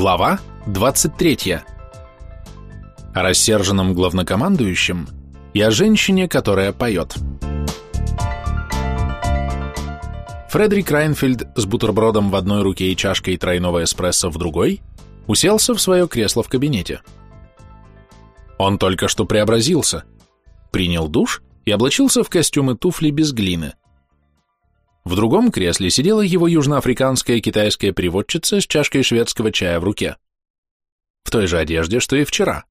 Глава 23. О рассерженном главнокомандующем и о женщине, которая поет. Фредерик Райнфельд с бутербродом в одной руке и чашкой тройного эспрессо в другой уселся в свое кресло в кабинете. Он только что преобразился, принял душ и облачился в костюмы туфли без глины. В другом кресле сидела его южноафриканская китайская переводчица с чашкой шведского чая в руке. В той же одежде, что и вчера.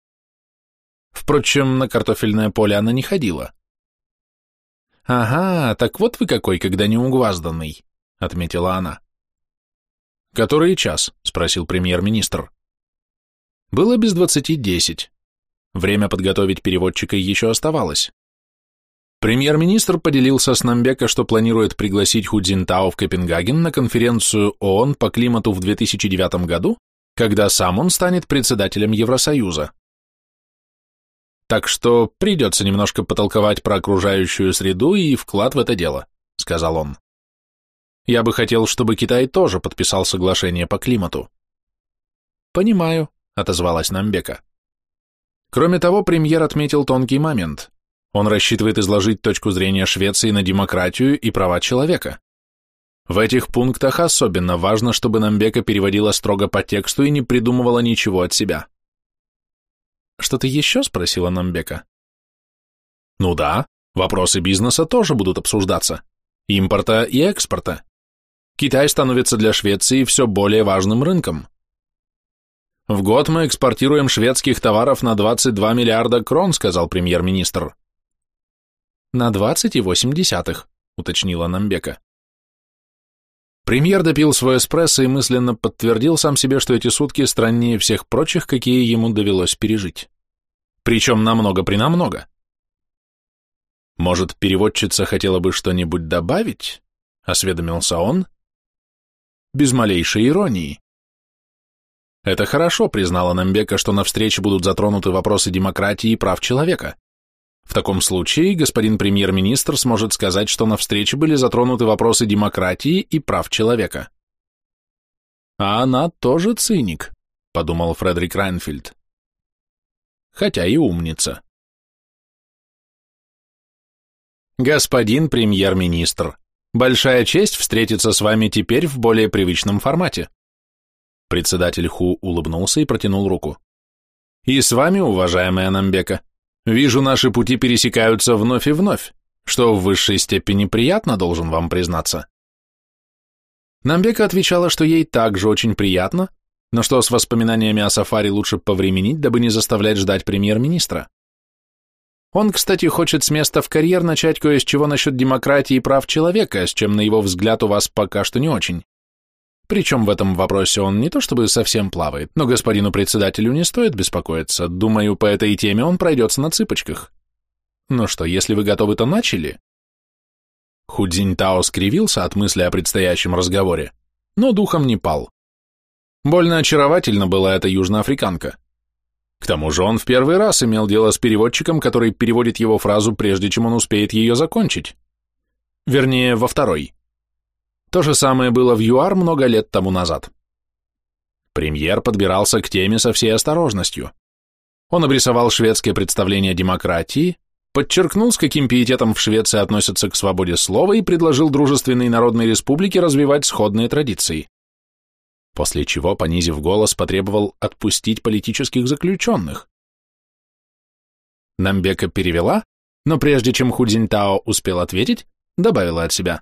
Впрочем, на картофельное поле она не ходила. «Ага, так вот вы какой, когда не угвазданный», — отметила она. «Который час?» — спросил премьер-министр. Было без двадцати десять. Время подготовить переводчика еще оставалось. Премьер-министр поделился с Намбека, что планирует пригласить Худзинтао в Копенгаген на конференцию ООН по климату в 2009 году, когда сам он станет председателем Евросоюза. Так что придется немножко потолковать про окружающую среду и вклад в это дело, сказал он. Я бы хотел, чтобы Китай тоже подписал соглашение по климату. Понимаю, отозвалась Намбека. Кроме того, премьер отметил тонкий момент. Он рассчитывает изложить точку зрения Швеции на демократию и права человека. В этих пунктах особенно важно, чтобы Намбека переводила строго по тексту и не придумывала ничего от себя. «Что-то еще?» – спросила Намбека. «Ну да, вопросы бизнеса тоже будут обсуждаться. Импорта и экспорта. Китай становится для Швеции все более важным рынком. В год мы экспортируем шведских товаров на 22 миллиарда крон, сказал премьер-министр. На 20,8, уточнила Намбека. Премьер допил свой эспрессо и мысленно подтвердил сам себе, что эти сутки страннее всех прочих, какие ему довелось пережить. Причем намного-принамного. Может, переводчица хотела бы что-нибудь добавить? Осведомился он. Без малейшей иронии. Это хорошо, признала Намбека, что на встрече будут затронуты вопросы демократии и прав человека. В таком случае господин премьер-министр сможет сказать, что на встрече были затронуты вопросы демократии и прав человека. А она тоже циник, подумал Фредерик Райнфельд. Хотя и умница. Господин премьер-министр, большая честь встретиться с вами теперь в более привычном формате. Председатель Ху улыбнулся и протянул руку. И с вами, уважаемая Намбека. Вижу, наши пути пересекаются вновь и вновь, что в высшей степени приятно, должен вам признаться. Намбека отвечала, что ей также очень приятно, но что с воспоминаниями о сафари лучше повременить, дабы не заставлять ждать премьер-министра. Он, кстати, хочет с места в карьер начать кое с чего насчет демократии и прав человека, с чем, на его взгляд, у вас пока что не очень. Причем в этом вопросе он не то чтобы совсем плавает, но господину председателю не стоит беспокоиться. Думаю, по этой теме он пройдется на цыпочках. Ну что, если вы готовы, то начали? Худзиньтао скривился от мысли о предстоящем разговоре, но духом не пал. Больно очаровательно была эта южноафриканка. К тому же он в первый раз имел дело с переводчиком, который переводит его фразу, прежде чем он успеет ее закончить. Вернее, во второй. То же самое было в ЮАР много лет тому назад. Премьер подбирался к теме со всей осторожностью. Он обрисовал шведское представление демократии, подчеркнул, с каким пиететом в Швеции относятся к свободе слова и предложил дружественной народной республике развивать сходные традиции. После чего, понизив голос, потребовал отпустить политических заключенных. Намбека перевела, но прежде чем Худзинтао успел ответить, добавила от себя.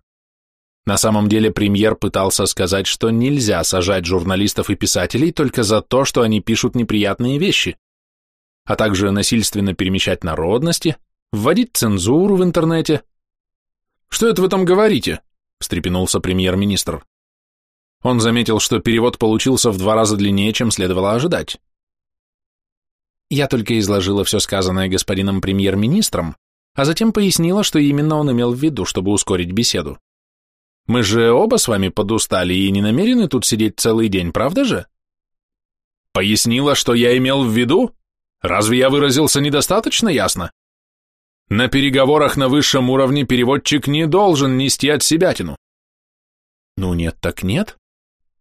На самом деле премьер пытался сказать, что нельзя сажать журналистов и писателей только за то, что они пишут неприятные вещи, а также насильственно перемещать народности, вводить цензуру в интернете. «Что это вы там говорите?» – встрепенулся премьер-министр. Он заметил, что перевод получился в два раза длиннее, чем следовало ожидать. Я только изложила все сказанное господином премьер-министром, а затем пояснила, что именно он имел в виду, чтобы ускорить беседу. Мы же оба с вами подустали и не намерены тут сидеть целый день, правда же? Пояснила, что я имел в виду? Разве я выразился недостаточно ясно? На переговорах на высшем уровне переводчик не должен нести от себя тяну. Ну нет так нет.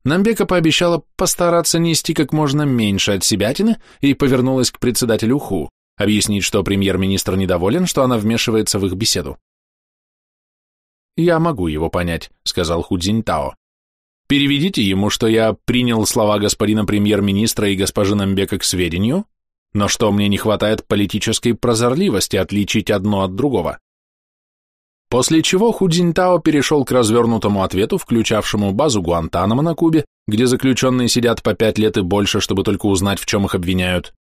Намбека пообещала постараться нести как можно меньше от себятины и повернулась к председателю Ху, объяснить, что премьер-министр недоволен, что она вмешивается в их беседу. «Я могу его понять», — сказал Ху Цзиньтао. «Переведите ему, что я принял слова господина премьер-министра и госпожи Намбека к сведению, но что мне не хватает политической прозорливости отличить одно от другого. После чего Худзинтао перешел к развернутому ответу, включавшему базу Гуантанамо на Кубе, где заключенные сидят по пять лет и больше, чтобы только узнать, в чем их обвиняют.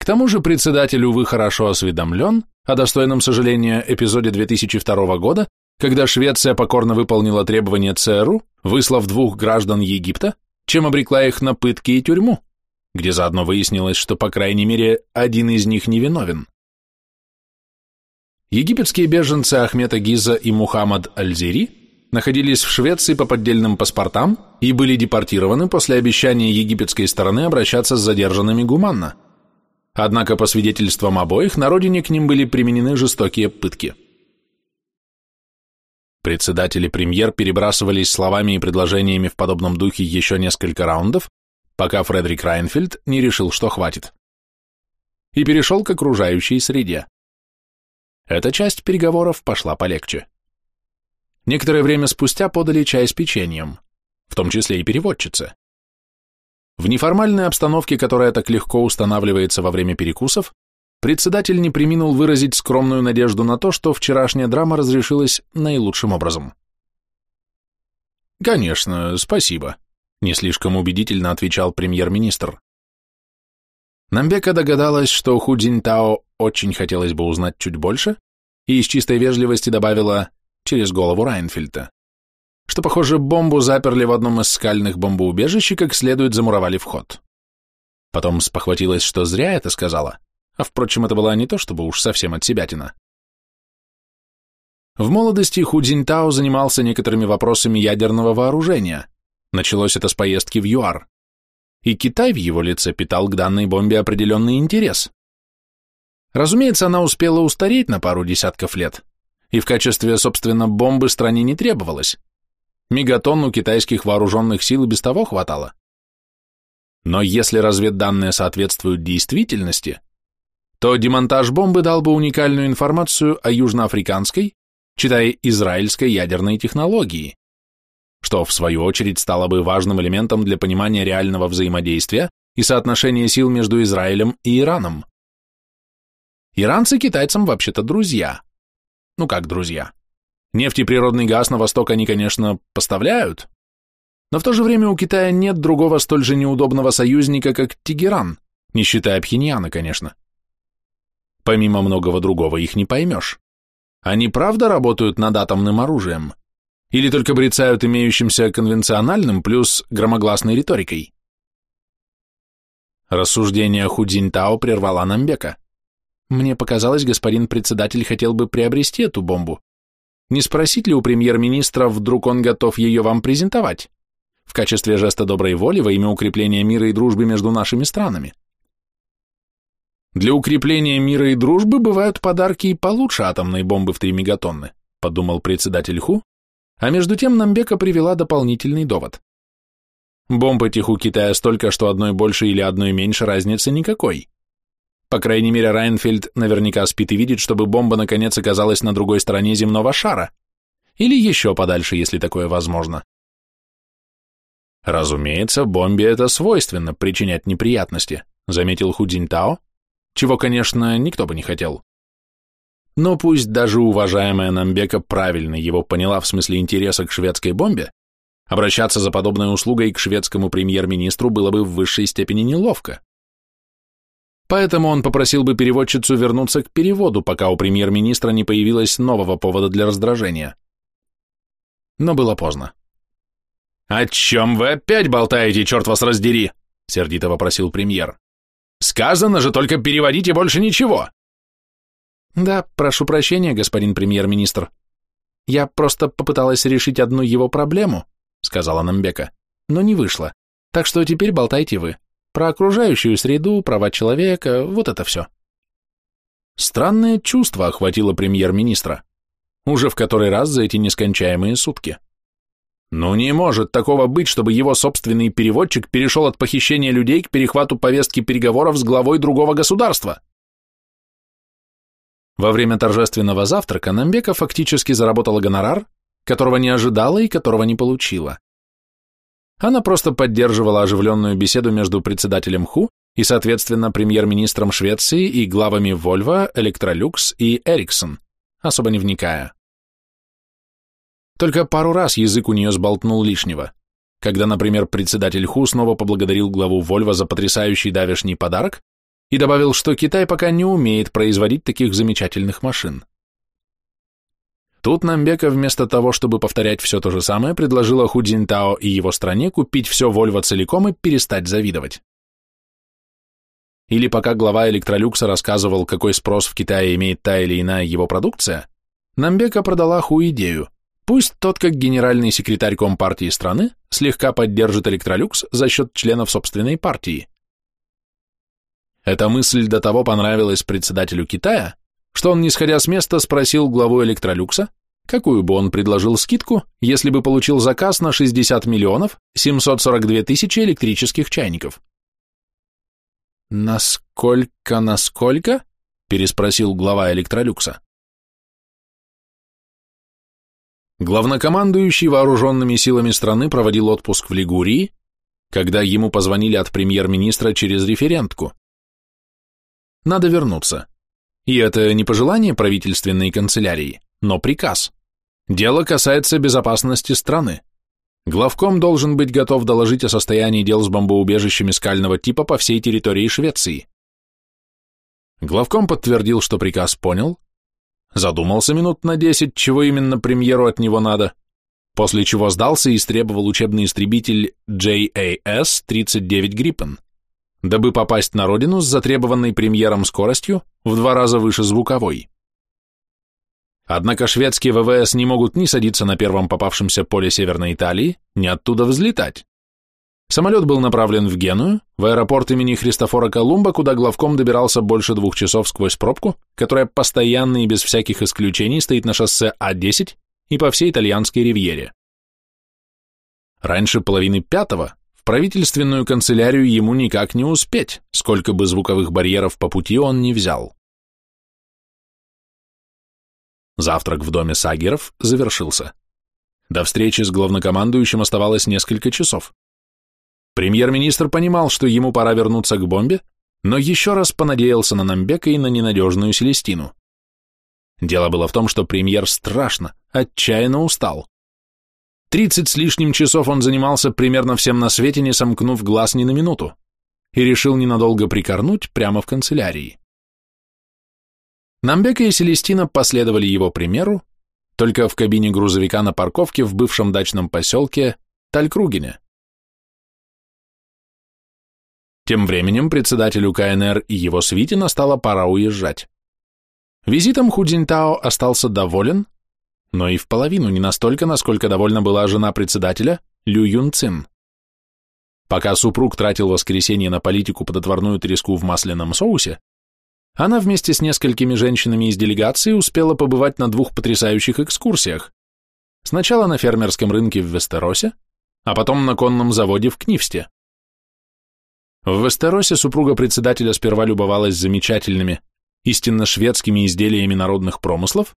К тому же председатель, увы, хорошо осведомлен о достойном сожаления эпизоде 2002 года, когда Швеция покорно выполнила требования ЦРУ, выслав двух граждан Египта, чем обрекла их на пытки и тюрьму, где заодно выяснилось, что, по крайней мере, один из них невиновен. Египетские беженцы Ахмета Гиза и Мухаммад Аль-Зири находились в Швеции по поддельным паспортам и были депортированы после обещания египетской стороны обращаться с задержанными гуманно. Однако, по свидетельствам обоих, на родине к ним были применены жестокие пытки. Председатель и премьер перебрасывались словами и предложениями в подобном духе еще несколько раундов, пока Фредерик Райнфельд не решил, что хватит. И перешел к окружающей среде. Эта часть переговоров пошла полегче. Некоторое время спустя подали чай с печеньем, в том числе и переводчице. В неформальной обстановке, которая так легко устанавливается во время перекусов, председатель не приминул выразить скромную надежду на то, что вчерашняя драма разрешилась наилучшим образом. «Конечно, спасибо», — не слишком убедительно отвечал премьер-министр. Намбека догадалась, что Ху Цзиньтао очень хотелось бы узнать чуть больше, и из чистой вежливости добавила через голову Райнфельда, что, похоже, бомбу заперли в одном из скальных бомбоубежищ и как следует замуровали вход. Потом спохватилась, что зря это сказала, а, впрочем, это была не то, чтобы уж совсем от себятина. В молодости Ху Цзиньтао занимался некоторыми вопросами ядерного вооружения. Началось это с поездки в ЮАР и Китай в его лице питал к данной бомбе определенный интерес. Разумеется, она успела устареть на пару десятков лет, и в качестве, собственно, бомбы стране не требовалось. Мегатонн у китайских вооруженных сил и без того хватало. Но если разведданные соответствуют действительности, то демонтаж бомбы дал бы уникальную информацию о южноафриканской, читая израильской ядерной технологии что в свою очередь стало бы важным элементом для понимания реального взаимодействия и соотношения сил между Израилем и Ираном. Иранцы китайцам вообще-то друзья. Ну как друзья? Нефть и природный газ на восток они, конечно, поставляют, но в то же время у Китая нет другого столь же неудобного союзника, как Тегеран, не считая Пхеньяна, конечно. Помимо многого другого их не поймешь. Они правда работают над атомным оружием? Или только брецают имеющимся конвенциональным плюс громогласной риторикой? Рассуждение Худзиньтао прервала Намбека. Мне показалось, господин председатель хотел бы приобрести эту бомбу. Не спросить ли у премьер-министра, вдруг он готов ее вам презентовать? В качестве жеста доброй воли во имя укрепления мира и дружбы между нашими странами. Для укрепления мира и дружбы бывают подарки и получше атомной бомбы в 3 мегатонны, подумал председатель Ху, а между тем Намбека привела дополнительный довод. Бомб этих у Китая столько, что одной больше или одной меньше разницы никакой. По крайней мере, Райнфельд наверняка спит и видит, чтобы бомба наконец оказалась на другой стороне земного шара. Или еще подальше, если такое возможно. Разумеется, бомбе это свойственно причинять неприятности, заметил Худзинтао, чего, конечно, никто бы не хотел. Но пусть даже уважаемая Намбека правильно его поняла в смысле интереса к шведской бомбе, обращаться за подобной услугой к шведскому премьер-министру было бы в высшей степени неловко. Поэтому он попросил бы переводчицу вернуться к переводу, пока у премьер-министра не появилось нового повода для раздражения. Но было поздно. «О чем вы опять болтаете, черт вас раздери?» — сердито вопросил премьер. «Сказано же только переводить и больше ничего!» Да, прошу прощения, господин премьер-министр. Я просто попыталась решить одну его проблему, сказала Намбека, но не вышло. Так что теперь болтайте вы. Про окружающую среду, права человека, вот это все. Странное чувство охватило премьер-министра. Уже в который раз за эти нескончаемые сутки. Ну не может такого быть, чтобы его собственный переводчик перешел от похищения людей к перехвату повестки переговоров с главой другого государства. Во время торжественного завтрака Намбека фактически заработала гонорар, которого не ожидала и которого не получила. Она просто поддерживала оживленную беседу между председателем ХУ и, соответственно, премьер-министром Швеции и главами Volvo, Electrolux и Ericsson, особо не вникая. Только пару раз язык у нее сболтнул лишнего, когда, например, председатель ХУ снова поблагодарил главу Volvo за потрясающий давешний подарок и добавил, что Китай пока не умеет производить таких замечательных машин. Тут Намбека вместо того, чтобы повторять все то же самое, предложила Ху Цзиньтао и его стране купить все Вольво целиком и перестать завидовать. Или пока глава Электролюкса рассказывал, какой спрос в Китае имеет та или иная его продукция, Намбека продала Ху идею. Пусть тот, как генеральный секретарь Компартии страны, слегка поддержит Электролюкс за счет членов собственной партии. Эта мысль до того понравилась председателю Китая, что он, не сходя с места, спросил главу Электролюкса, какую бы он предложил скидку, если бы получил заказ на 60 миллионов 742 тысячи электрических чайников. «Насколько, насколько?» – переспросил глава Электролюкса. Главнокомандующий вооруженными силами страны проводил отпуск в Лигурии, когда ему позвонили от премьер-министра через референтку. Надо вернуться. И это не пожелание правительственной канцелярии, но приказ. Дело касается безопасности страны. Главком должен быть готов доложить о состоянии дел с бомбоубежищами скального типа по всей территории Швеции. Главком подтвердил, что приказ понял, задумался минут на десять, чего именно премьеру от него надо, после чего сдался и истребовал учебный истребитель JAS-39 Gripen дабы попасть на родину с затребованной премьером скоростью в два раза выше звуковой. Однако шведские ВВС не могут ни садиться на первом попавшемся поле Северной Италии, ни оттуда взлетать. Самолет был направлен в Геную, в аэропорт имени Христофора Колумба, куда главком добирался больше двух часов сквозь пробку, которая постоянно и без всяких исключений стоит на шоссе А10 и по всей итальянской ривьере. Раньше половины пятого правительственную канцелярию ему никак не успеть, сколько бы звуковых барьеров по пути он не взял. Завтрак в доме Сагеров завершился. До встречи с главнокомандующим оставалось несколько часов. Премьер-министр понимал, что ему пора вернуться к бомбе, но еще раз понадеялся на Намбека и на ненадежную Селестину. Дело было в том, что премьер страшно, отчаянно устал. Тридцать с лишним часов он занимался примерно всем на свете, не сомкнув глаз ни на минуту, и решил ненадолго прикорнуть прямо в канцелярии. Намбека и Селестина последовали его примеру, только в кабине грузовика на парковке в бывшем дачном поселке Талькругине. Тем временем председателю КНР и его свите настала пора уезжать. Визитом Худзинтао остался доволен, но и в половину не настолько, насколько довольна была жена председателя Лю Юн Цин. Пока супруг тратил воскресенье на политику под отварную треску в масляном соусе, она вместе с несколькими женщинами из делегации успела побывать на двух потрясающих экскурсиях. Сначала на фермерском рынке в Вестеросе, а потом на конном заводе в Книвсте. В Вестеросе супруга председателя сперва любовалась замечательными, истинно шведскими изделиями народных промыслов,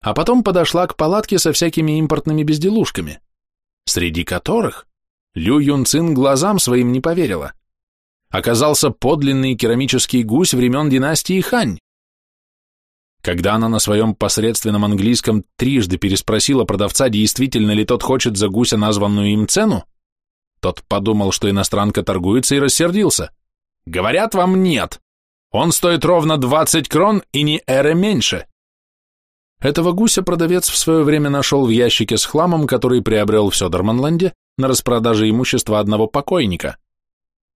а потом подошла к палатке со всякими импортными безделушками, среди которых Лю Юн глазам своим не поверила. Оказался подлинный керамический гусь времен династии Хань. Когда она на своем посредственном английском трижды переспросила продавца, действительно ли тот хочет за гуся названную им цену, тот подумал, что иностранка торгуется и рассердился. «Говорят вам нет. Он стоит ровно 20 крон и не эре меньше». Этого гуся продавец в свое время нашел в ящике с хламом, который приобрел в Сёдерманланде на распродаже имущества одного покойника.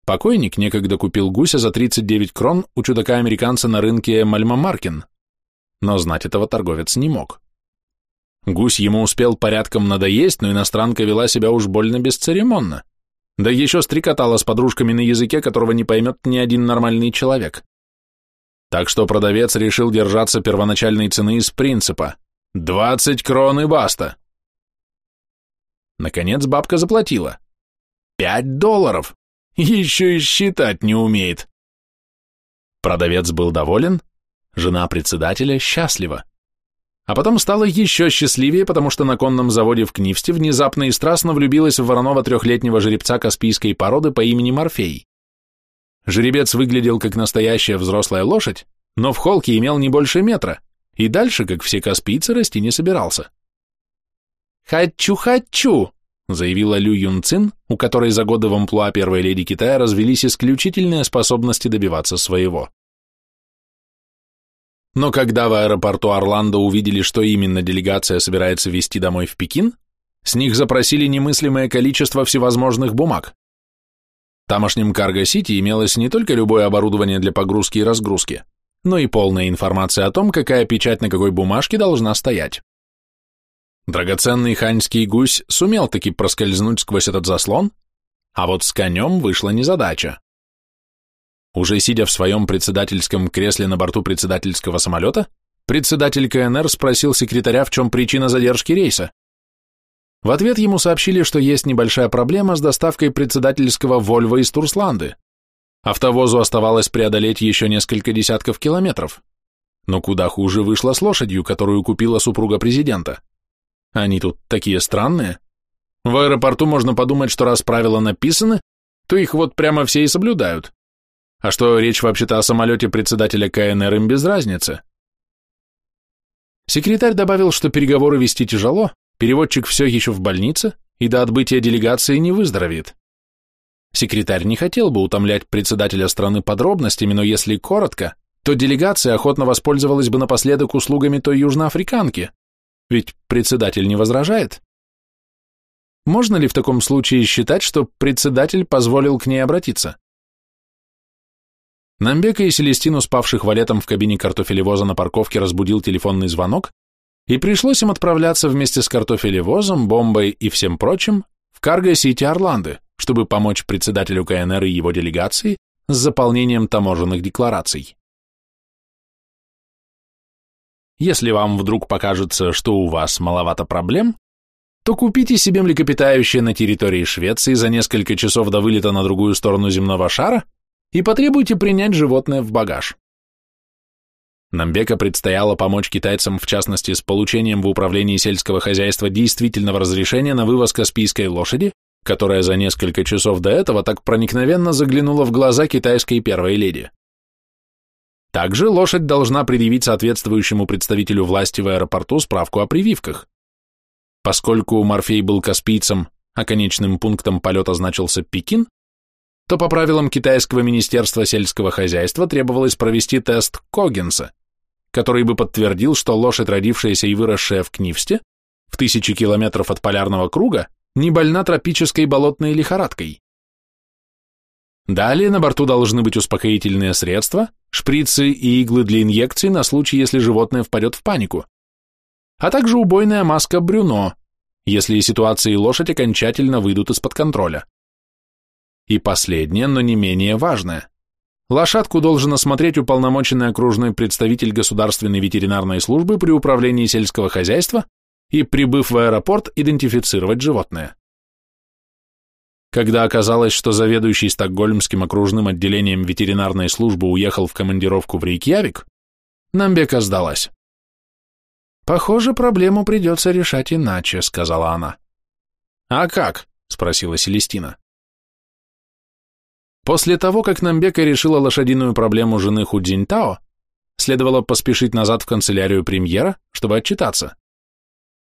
Покойник некогда купил гуся за 39 крон у чудака-американца на рынке Мальма-Маркин, но знать этого торговец не мог. Гусь ему успел порядком надоесть, но иностранка вела себя уж больно бесцеремонно, да еще стрекотала с подружками на языке, которого не поймет ни один нормальный человек. Так что продавец решил держаться первоначальной цены из принципа. 20 крон и баста. Наконец бабка заплатила. Пять долларов! Еще и считать не умеет. Продавец был доволен, жена председателя счастлива. А потом стала еще счастливее, потому что на конном заводе в Книвсте внезапно и страстно влюбилась в вороного трехлетнего жеребца каспийской породы по имени Морфей. Жеребец выглядел как настоящая взрослая лошадь, но в холке имел не больше метра, и дальше, как все каспийцы, расти не собирался. «Хочу-хочу!» заявила Лю Юн Цин, у которой за годы в амплуа первой леди Китая развелись исключительные способности добиваться своего. Но когда в аэропорту Орландо увидели, что именно делегация собирается везти домой в Пекин, с них запросили немыслимое количество всевозможных бумаг. В тамошнем Карго-Сити имелось не только любое оборудование для погрузки и разгрузки, но и полная информация о том, какая печать на какой бумажке должна стоять. Драгоценный ханьский гусь сумел таки проскользнуть сквозь этот заслон, а вот с конем вышла незадача. Уже сидя в своем председательском кресле на борту председательского самолета, председатель КНР спросил секретаря, в чем причина задержки рейса. В ответ ему сообщили, что есть небольшая проблема с доставкой председательского Вольво из Турсланды. Автовозу оставалось преодолеть еще несколько десятков километров. Но куда хуже вышло с лошадью, которую купила супруга президента. Они тут такие странные. В аэропорту можно подумать, что раз правила написаны, то их вот прямо все и соблюдают. А что речь вообще-то о самолете председателя КНР им без разницы. Секретарь добавил, что переговоры вести тяжело, переводчик все еще в больнице и до отбытия делегации не выздоровеет. Секретарь не хотел бы утомлять председателя страны подробностями, но если коротко, то делегация охотно воспользовалась бы напоследок услугами той южноафриканки, ведь председатель не возражает. Можно ли в таком случае считать, что председатель позволил к ней обратиться? Намбека и Селестину, спавших валетом в кабине картофелевоза на парковке, разбудил телефонный звонок, и пришлось им отправляться вместе с картофелевозом, бомбой и всем прочим в Карго-Сити Орланды, чтобы помочь председателю КНР и его делегации с заполнением таможенных деклараций. Если вам вдруг покажется, что у вас маловато проблем, то купите себе млекопитающее на территории Швеции за несколько часов до вылета на другую сторону земного шара и потребуйте принять животное в багаж. Намбека предстояло помочь китайцам, в частности, с получением в управлении сельского хозяйства действительного разрешения на вывоз каспийской лошади, которая за несколько часов до этого так проникновенно заглянула в глаза китайской первой леди. Также лошадь должна предъявить соответствующему представителю власти в аэропорту справку о прививках. Поскольку Морфей был каспийцем, а конечным пунктом полета значился Пекин, то по правилам китайского министерства сельского хозяйства требовалось провести тест Когенса, который бы подтвердил, что лошадь, родившаяся и выросшая в Книвсте, в тысячи километров от полярного круга, не больна тропической болотной лихорадкой. Далее на борту должны быть успокоительные средства, шприцы и иглы для инъекций на случай, если животное впадет в панику, а также убойная маска Брюно, если ситуация и лошадь окончательно выйдут из-под контроля. И последнее, но не менее важное. Лошадку должен осмотреть уполномоченный окружной представитель Государственной ветеринарной службы при управлении сельского хозяйства и, прибыв в аэропорт, идентифицировать животное. Когда оказалось, что заведующий Стокгольмским окружным отделением ветеринарной службы уехал в командировку в Рейкьявик, Намбека сдалась. «Похоже, проблему придется решать иначе», — сказала она. «А как?» — спросила Селестина. После того, как Намбека решила лошадиную проблему жены Худзиньтао, следовало поспешить назад в канцелярию премьера, чтобы отчитаться.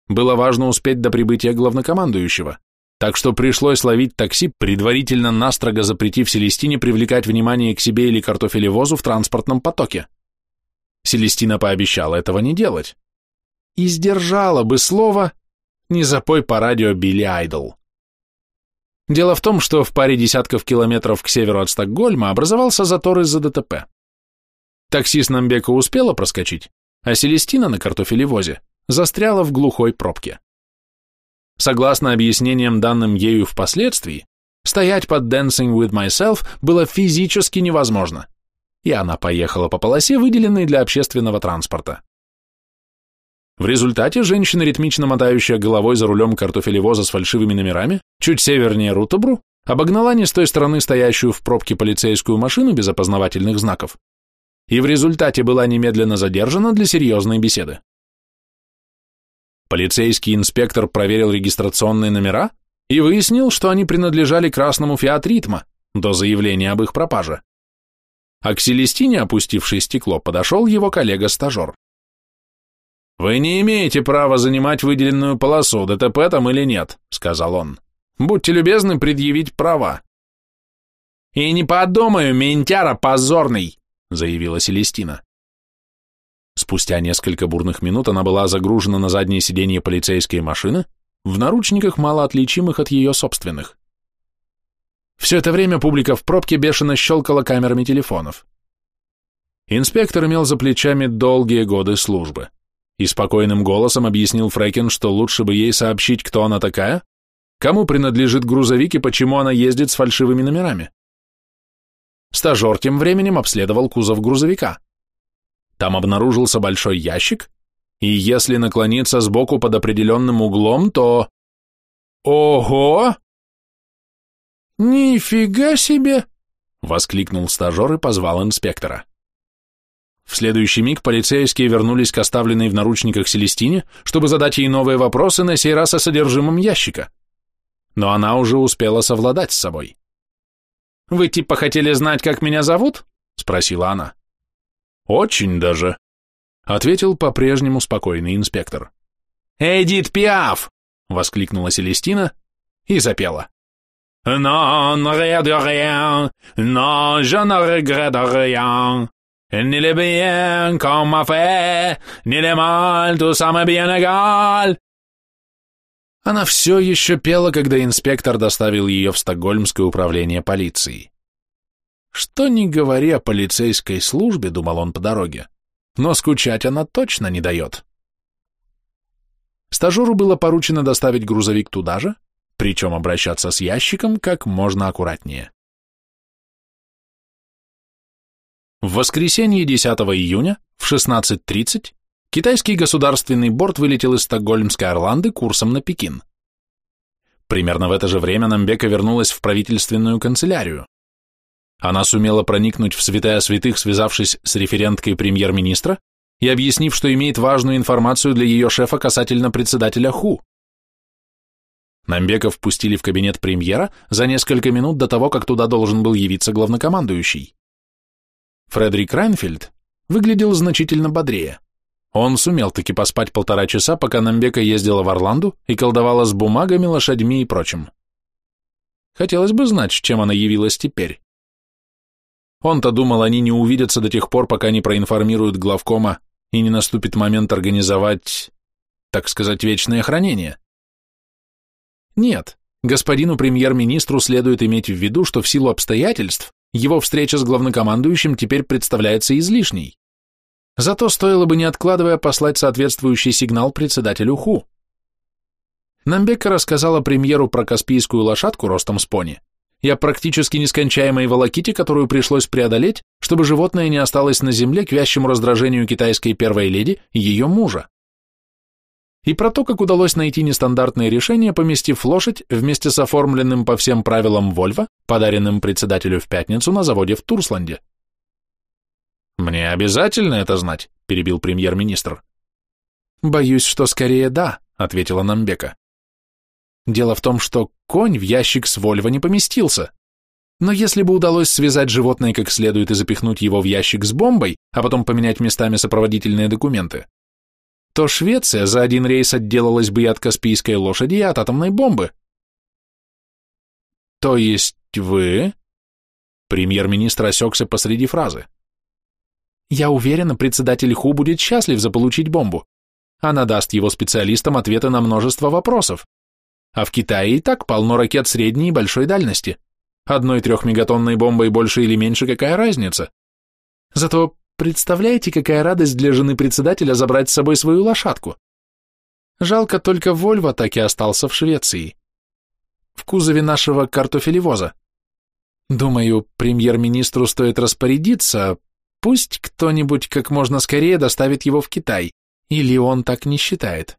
Было важно успеть до прибытия главнокомандующего так что пришлось ловить такси, предварительно настрого запретив Селестине привлекать внимание к себе или картофелевозу в транспортном потоке. Селестина пообещала этого не делать. И сдержала бы слово «Не запой по радио Билли Айдол». Дело в том, что в паре десятков километров к северу от Стокгольма образовался затор из-за ДТП. Таксист Намбека успела проскочить, а Селестина на картофелевозе застряла в глухой пробке. Согласно объяснениям, данным ею впоследствии, стоять под Dancing with Myself было физически невозможно, и она поехала по полосе, выделенной для общественного транспорта. В результате женщина, ритмично мотающая головой за рулем картофелевоза с фальшивыми номерами, чуть севернее Рутобру, обогнала не с той стороны стоящую в пробке полицейскую машину без опознавательных знаков и в результате была немедленно задержана для серьезной беседы. Полицейский инспектор проверил регистрационные номера и выяснил, что они принадлежали красному Фиат Ритма до заявления об их пропаже. А к Селестине, опустившей стекло, подошел его коллега-стажер. «Вы не имеете права занимать выделенную полосу, ДТП там или нет», — сказал он. «Будьте любезны предъявить права». «И не подумаю, ментяра позорный», — заявила Селестина. Спустя несколько бурных минут она была загружена на заднее сиденье полицейской машины в наручниках, мало отличимых от ее собственных. Все это время публика в пробке бешено щелкала камерами телефонов. Инспектор имел за плечами долгие годы службы и спокойным голосом объяснил Фрэкин, что лучше бы ей сообщить, кто она такая, кому принадлежит грузовик и почему она ездит с фальшивыми номерами. Стажер тем временем обследовал кузов грузовика. Там обнаружился большой ящик, и если наклониться сбоку под определенным углом, то... Ого! Нифига себе! Воскликнул стажер и позвал инспектора. В следующий миг полицейские вернулись к оставленной в наручниках Селестине, чтобы задать ей новые вопросы, на сей раз о содержимом ящика. Но она уже успела совладать с собой. «Вы типа хотели знать, как меня зовут?» — спросила она. «Очень даже», — ответил по-прежнему спокойный инспектор. «Эдит Пиаф!» — воскликнула Селестина и запела. «Non, rien de rien, non, je ne ni le bien qu'on m'a fait, ni le mal, tout m'est bien égal, она все еще пела, когда инспектор доставил ее в Стокгольмское управление полиции. Что ни говори о полицейской службе, думал он по дороге, но скучать она точно не дает. Стажеру было поручено доставить грузовик туда же, причем обращаться с ящиком как можно аккуратнее. В воскресенье 10 июня в 16.30 китайский государственный борт вылетел из Стокгольмской Орланды курсом на Пекин. Примерно в это же время Намбека вернулась в правительственную канцелярию. Она сумела проникнуть в святая святых, связавшись с референткой премьер-министра и объяснив, что имеет важную информацию для ее шефа касательно председателя ХУ. Намбека впустили в кабинет премьера за несколько минут до того, как туда должен был явиться главнокомандующий. Фредерик Райнфельд выглядел значительно бодрее. Он сумел таки поспать полтора часа, пока Намбека ездила в Орланду и колдовала с бумагами, лошадьми и прочим. Хотелось бы знать, чем она явилась теперь. Он-то думал, они не увидятся до тех пор, пока не проинформируют главкома и не наступит момент организовать, так сказать, вечное хранение. Нет, господину премьер-министру следует иметь в виду, что в силу обстоятельств его встреча с главнокомандующим теперь представляется излишней. Зато стоило бы, не откладывая, послать соответствующий сигнал председателю ХУ. Намбека рассказала премьеру про каспийскую лошадку ростом с пони и о практически нескончаемой волоките, которую пришлось преодолеть, чтобы животное не осталось на земле к вящему раздражению китайской первой леди и ее мужа. И про то, как удалось найти нестандартное решение, поместив лошадь вместе с оформленным по всем правилам Вольво, подаренным председателю в пятницу на заводе в Турсланде. «Мне обязательно это знать?» – перебил премьер-министр. «Боюсь, что скорее да», – ответила Намбека. «Дело в том, что конь в ящик с Вольво не поместился. Но если бы удалось связать животное как следует и запихнуть его в ящик с бомбой, а потом поменять местами сопроводительные документы, то Швеция за один рейс отделалась бы и от Каспийской лошади, и от атомной бомбы». «То есть вы?» Премьер-министр осекся посреди фразы. Я уверена, председатель ХУ будет счастлив заполучить бомбу. Она даст его специалистам ответы на множество вопросов. А в Китае и так полно ракет средней и большой дальности. Одной трехмегатонной бомбой больше или меньше, какая разница? Зато представляете, какая радость для жены председателя забрать с собой свою лошадку? Жалко только Вольво так и остался в Швеции. В кузове нашего картофелевоза. Думаю, премьер-министру стоит распорядиться, Пусть кто-нибудь как можно скорее доставит его в Китай, Или он так не считает?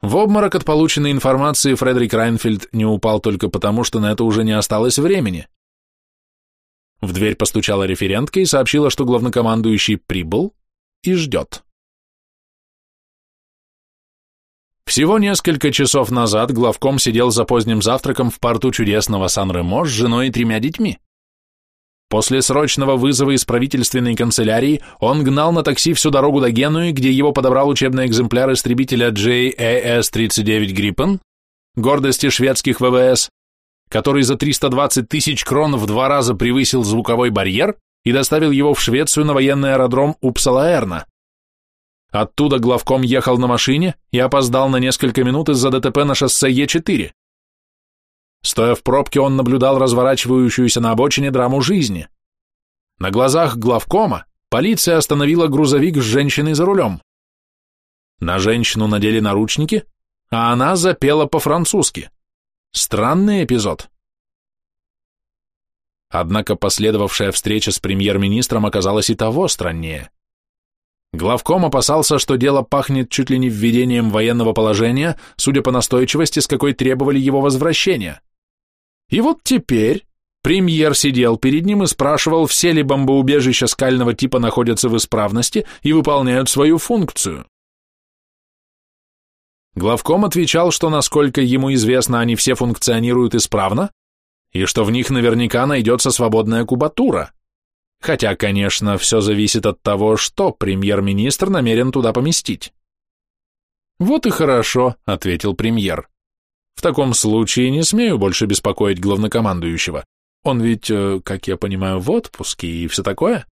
В обморок от полученной информации Фредерик Райнфельд не упал только потому, что на это уже не осталось времени. В дверь постучала референтка и сообщила, что главнокомандующий прибыл и ждет. Всего несколько часов назад главком сидел за поздним завтраком в порту чудесного Сан-Ремо с женой и тремя детьми. После срочного вызова из правительственной канцелярии он гнал на такси всю дорогу до Генуи, где его подобрал учебный экземпляр истребителя JAS-39 Gripen, гордости шведских ВВС, который за 320 тысяч крон в два раза превысил звуковой барьер и доставил его в Швецию на военный аэродром Упсала-Эрна. Оттуда главком ехал на машине и опоздал на несколько минут из-за ДТП на шоссе Е4. Стоя в пробке, он наблюдал разворачивающуюся на обочине драму жизни. На глазах главкома полиция остановила грузовик с женщиной за рулем. На женщину надели наручники, а она запела по-французски. Странный эпизод. Однако последовавшая встреча с премьер-министром оказалась и того страннее. Главком опасался, что дело пахнет чуть ли не введением военного положения, судя по настойчивости, с какой требовали его возвращения. И вот теперь премьер сидел перед ним и спрашивал, все ли бомбоубежища скального типа находятся в исправности и выполняют свою функцию. Главком отвечал, что, насколько ему известно, они все функционируют исправно, и что в них наверняка найдется свободная кубатура. Хотя, конечно, все зависит от того, что премьер-министр намерен туда поместить. «Вот и хорошо», — ответил премьер. «В таком случае не смею больше беспокоить главнокомандующего. Он ведь, э, как я понимаю, в отпуске и все такое?»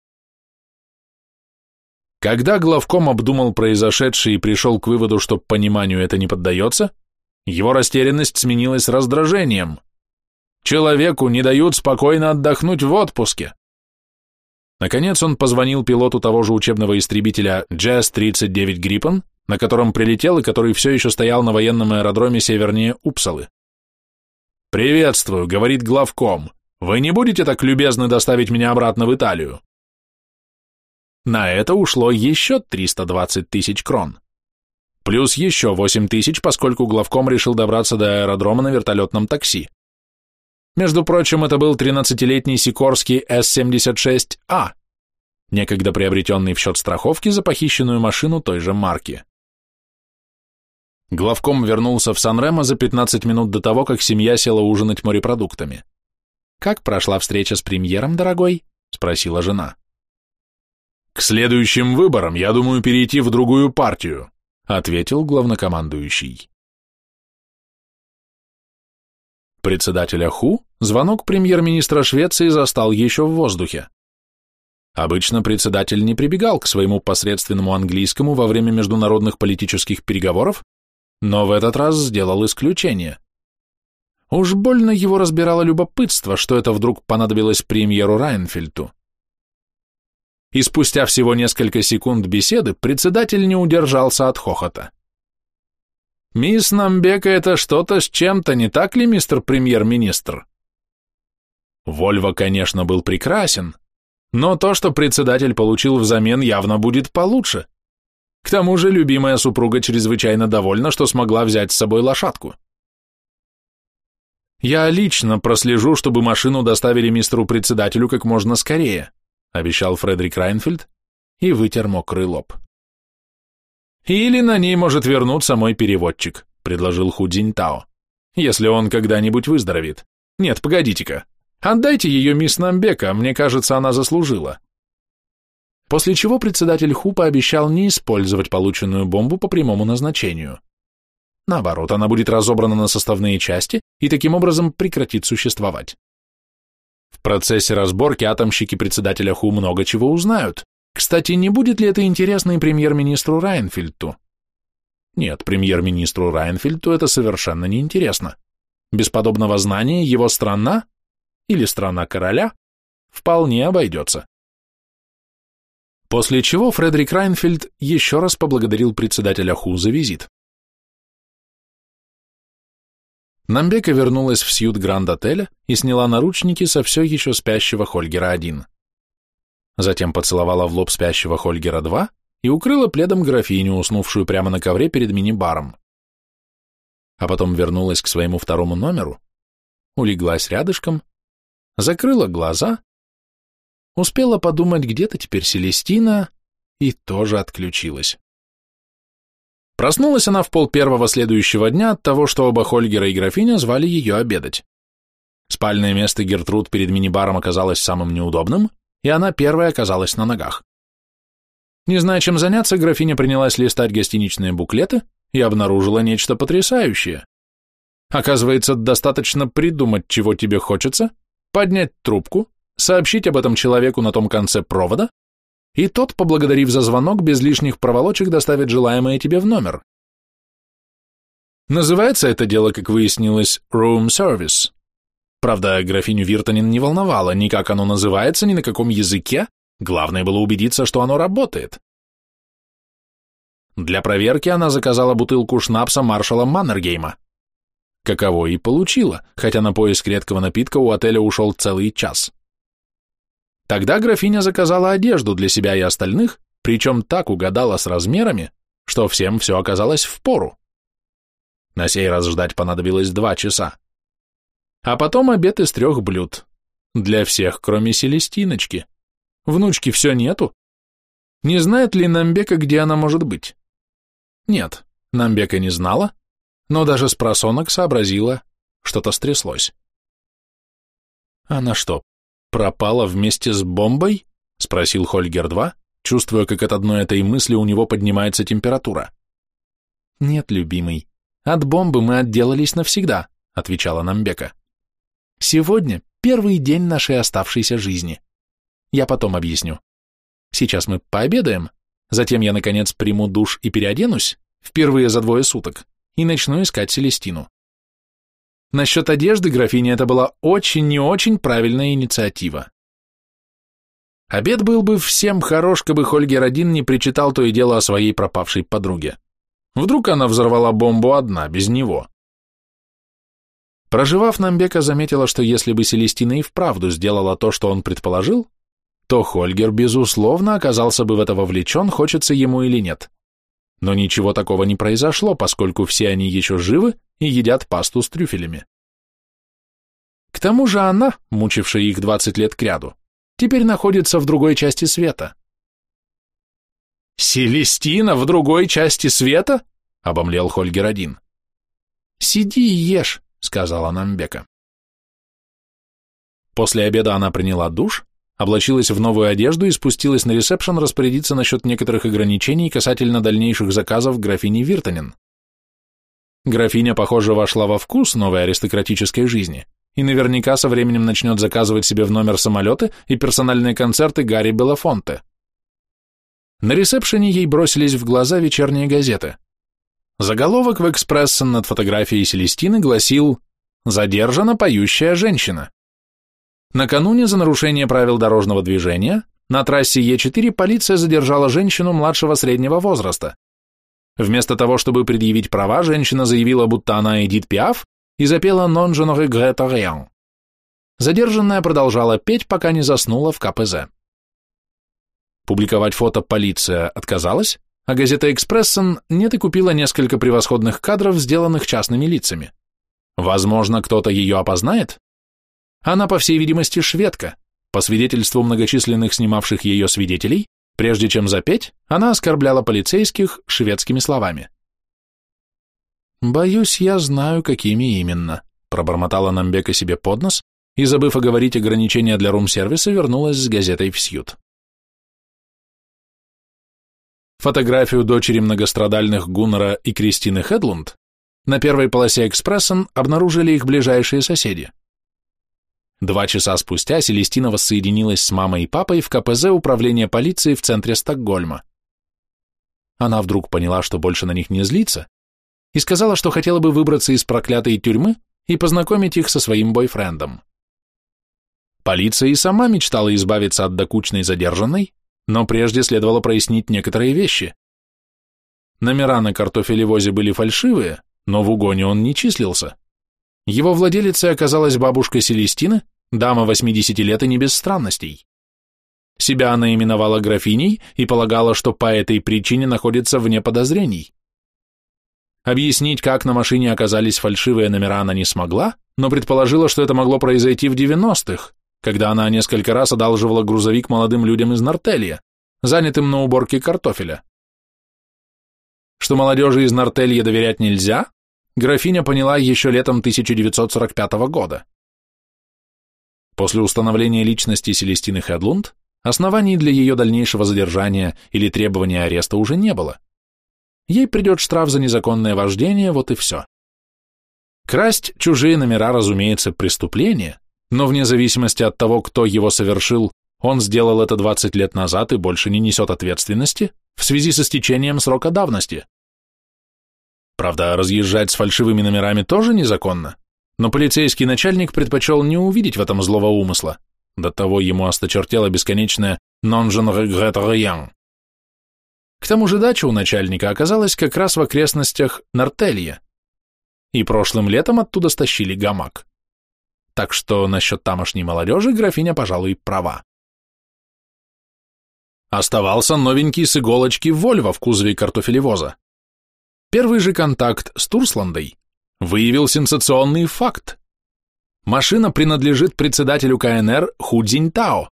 Когда главком обдумал произошедшее и пришел к выводу, что пониманию это не поддается, его растерянность сменилась раздражением. Человеку не дают спокойно отдохнуть в отпуске. Наконец он позвонил пилоту того же учебного истребителя JAS-39 Gripen, на котором прилетел и который все еще стоял на военном аэродроме севернее Упсалы. «Приветствую», — говорит главком. «Вы не будете так любезны доставить меня обратно в Италию?» На это ушло еще 320 тысяч крон. Плюс еще 8 тысяч, поскольку главком решил добраться до аэродрома на вертолетном такси. Между прочим, это был 13-летний Сикорский С-76А, некогда приобретенный в счет страховки за похищенную машину той же марки. Главком вернулся в Сан-Ремо за 15 минут до того, как семья села ужинать морепродуктами. «Как прошла встреча с премьером, дорогой?» – спросила жена. «К следующим выборам я думаю перейти в другую партию», – ответил главнокомандующий. Председателя ХУ звонок премьер-министра Швеции застал еще в воздухе. Обычно председатель не прибегал к своему посредственному английскому во время международных политических переговоров, но в этот раз сделал исключение. Уж больно его разбирало любопытство, что это вдруг понадобилось премьеру Райнфельту. И спустя всего несколько секунд беседы председатель не удержался от хохота. Мисс Намбека это что-то с чем-то, не так ли, мистер премьер-министр? Вольво, конечно, был прекрасен, но то, что председатель получил взамен, явно будет получше. К тому же любимая супруга чрезвычайно довольна, что смогла взять с собой лошадку. Я лично прослежу, чтобы машину доставили мистеру председателю как можно скорее, обещал Фредерик Райнфельд и вытер мокрый лоб. «Или на ней может вернуться мой переводчик», — предложил Ху Тао, «если он когда-нибудь выздоровеет. Нет, погодите-ка. Отдайте ее мисс Намбека, мне кажется, она заслужила». После чего председатель Ху пообещал не использовать полученную бомбу по прямому назначению. Наоборот, она будет разобрана на составные части и таким образом прекратит существовать. Процессе разборки атомщики председателя Ху много чего узнают, кстати, не будет ли это интересно и премьер-министру Райнфельдту? Нет, премьер-министру Райнфельдту это совершенно не интересно. Без подобного знания его страна, или страна короля, вполне обойдется. После чего Фредерик Райнфельд еще раз поблагодарил председателя ХУ за визит. Намбека вернулась в Сьют Гранд Отеля и сняла наручники со все еще спящего Хольгера-1 затем поцеловала в лоб спящего Хольгера-2 и укрыла пледом графиню, уснувшую прямо на ковре перед мини-баром. А потом вернулась к своему второму номеру, улеглась рядышком, закрыла глаза, успела подумать, где-то теперь Селестина, и тоже отключилась. Проснулась она в пол первого следующего дня от того, что оба Хольгера и графиня звали ее обедать. Спальное место Гертруд перед мини-баром оказалось самым неудобным, и она первая оказалась на ногах. Не зная, чем заняться, графиня принялась листать гостиничные буклеты и обнаружила нечто потрясающее. Оказывается, достаточно придумать, чего тебе хочется, поднять трубку, сообщить об этом человеку на том конце провода, и тот, поблагодарив за звонок, без лишних проволочек доставит желаемое тебе в номер. Называется это дело, как выяснилось, room service. Правда, графиню Виртонин не волновало ни как оно называется, ни на каком языке, главное было убедиться, что оно работает. Для проверки она заказала бутылку шнапса маршала Маннергейма. Каково и получила, хотя на поиск редкого напитка у отеля ушел целый час. Тогда графиня заказала одежду для себя и остальных, причем так угадала с размерами, что всем все оказалось в пору. На сей раз ждать понадобилось два часа. А потом обед из трех блюд. Для всех, кроме Селестиночки. Внучки все нету. Не знает ли Намбека, где она может быть? Нет, Намбека не знала, но даже с просонок сообразила, что-то стряслось. Она что, пропала вместе с бомбой? Спросил Хольгер-2, чувствуя, как от одной этой мысли у него поднимается температура. Нет, любимый, от бомбы мы отделались навсегда, отвечала Намбека. Сегодня первый день нашей оставшейся жизни. Я потом объясню. Сейчас мы пообедаем, затем я, наконец, приму душ и переоденусь, впервые за двое суток, и начну искать Селестину. Насчет одежды, графиня, это была очень и очень правильная инициатива. Обед был бы всем хорош, бы Хольгер один не причитал то и дело о своей пропавшей подруге. Вдруг она взорвала бомбу одна, без него. Проживав, Намбека заметила, что если бы Селестина и вправду сделала то, что он предположил, то Хольгер, безусловно, оказался бы в это вовлечен, хочется ему или нет. Но ничего такого не произошло, поскольку все они еще живы и едят пасту с трюфелями. К тому же она, мучившая их 20 лет кряду, теперь находится в другой части света. «Селестина в другой части света?» — обомлел Хольгер один. «Сиди и ешь», — сказала Намбека. После обеда она приняла душ, облачилась в новую одежду и спустилась на ресепшн распорядиться насчет некоторых ограничений касательно дальнейших заказов графини Виртанин. Графиня, похоже, вошла во вкус новой аристократической жизни и наверняка со временем начнет заказывать себе в номер самолеты и персональные концерты Гарри Белофонте. На ресепшене ей бросились в глаза вечерние газеты. Заголовок в «Экспрессен» над фотографией Селестины гласил «Задержана поющая женщина». Накануне за нарушение правил дорожного движения на трассе Е4 полиция задержала женщину младшего среднего возраста. Вместо того, чтобы предъявить права, женщина заявила, будто она Эдит Пиаф, и запела «Non je ne regrette rien». Задержанная продолжала петь, пока не заснула в КПЗ. Публиковать фото полиция отказалась, а газета «Экспрессен» нет и купила несколько превосходных кадров, сделанных частными лицами. Возможно, кто-то ее опознает, она, по всей видимости, шведка. По свидетельству многочисленных снимавших ее свидетелей, прежде чем запеть, она оскорбляла полицейских шведскими словами. «Боюсь, я знаю, какими именно», — пробормотала Намбека себе под нос и, забыв оговорить ограничения для рум-сервиса, вернулась с газетой в Сьют. Фотографию дочери многострадальных Гуннера и Кристины Хедлунд на первой полосе «Экспрессен» обнаружили их ближайшие соседи. Два часа спустя Селестина воссоединилась с мамой и папой в КПЗ управления полиции в центре Стокгольма. Она вдруг поняла, что больше на них не злится, и сказала, что хотела бы выбраться из проклятой тюрьмы и познакомить их со своим бойфрендом. Полиция и сама мечтала избавиться от докучной задержанной, но прежде следовало прояснить некоторые вещи. Номера на картофелевозе были фальшивые, но в угоне он не числился. Его владелицей оказалась бабушка Селестина, дама 80 лет и не без странностей. Себя она именовала графиней и полагала, что по этой причине находится вне подозрений. Объяснить, как на машине оказались фальшивые номера, она не смогла, но предположила, что это могло произойти в 90-х, когда она несколько раз одалживала грузовик молодым людям из Нартелья, занятым на уборке картофеля. Что молодежи из Нартелья доверять нельзя, графиня поняла еще летом 1945 года. После установления личности Селестины Хедлунд оснований для ее дальнейшего задержания или требования ареста уже не было. Ей придет штраф за незаконное вождение, вот и все. Красть чужие номера, разумеется, преступление, но вне зависимости от того, кто его совершил, он сделал это 20 лет назад и больше не несет ответственности в связи с истечением срока давности. Правда, разъезжать с фальшивыми номерами тоже незаконно, но полицейский начальник предпочел не увидеть в этом злого умысла. До того ему осточертело бесконечное «non je ne regrette rien». К тому же дача у начальника оказалась как раз в окрестностях Нартелья, и прошлым летом оттуда стащили гамак. Так что насчет тамошней молодежи графиня, пожалуй, права. Оставался новенький с иголочки Вольво в кузове картофелевоза. Первый же контакт с Турсландой выявил сенсационный факт. Машина принадлежит председателю КНР Ху Цзиньтао.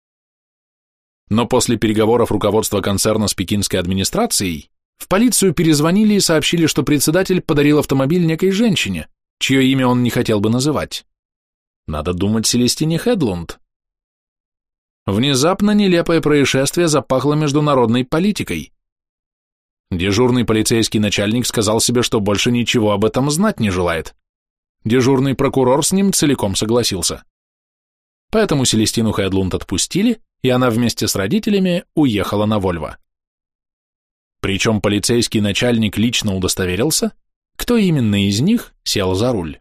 Но после переговоров руководства концерна с пекинской администрацией в полицию перезвонили и сообщили, что председатель подарил автомобиль некой женщине, чье имя он не хотел бы называть. Надо думать Селестине Хедлунд. Внезапно нелепое происшествие запахло международной политикой. Дежурный полицейский начальник сказал себе, что больше ничего об этом знать не желает. Дежурный прокурор с ним целиком согласился. Поэтому Селестину Хедлунд отпустили, и она вместе с родителями уехала на Вольво. Причем полицейский начальник лично удостоверился, кто именно из них сел за руль.